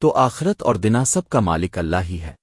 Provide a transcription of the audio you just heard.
تو آخرت اور دنا سب کا مالک اللہ ہی ہے۔